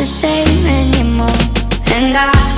the same anymore. And I,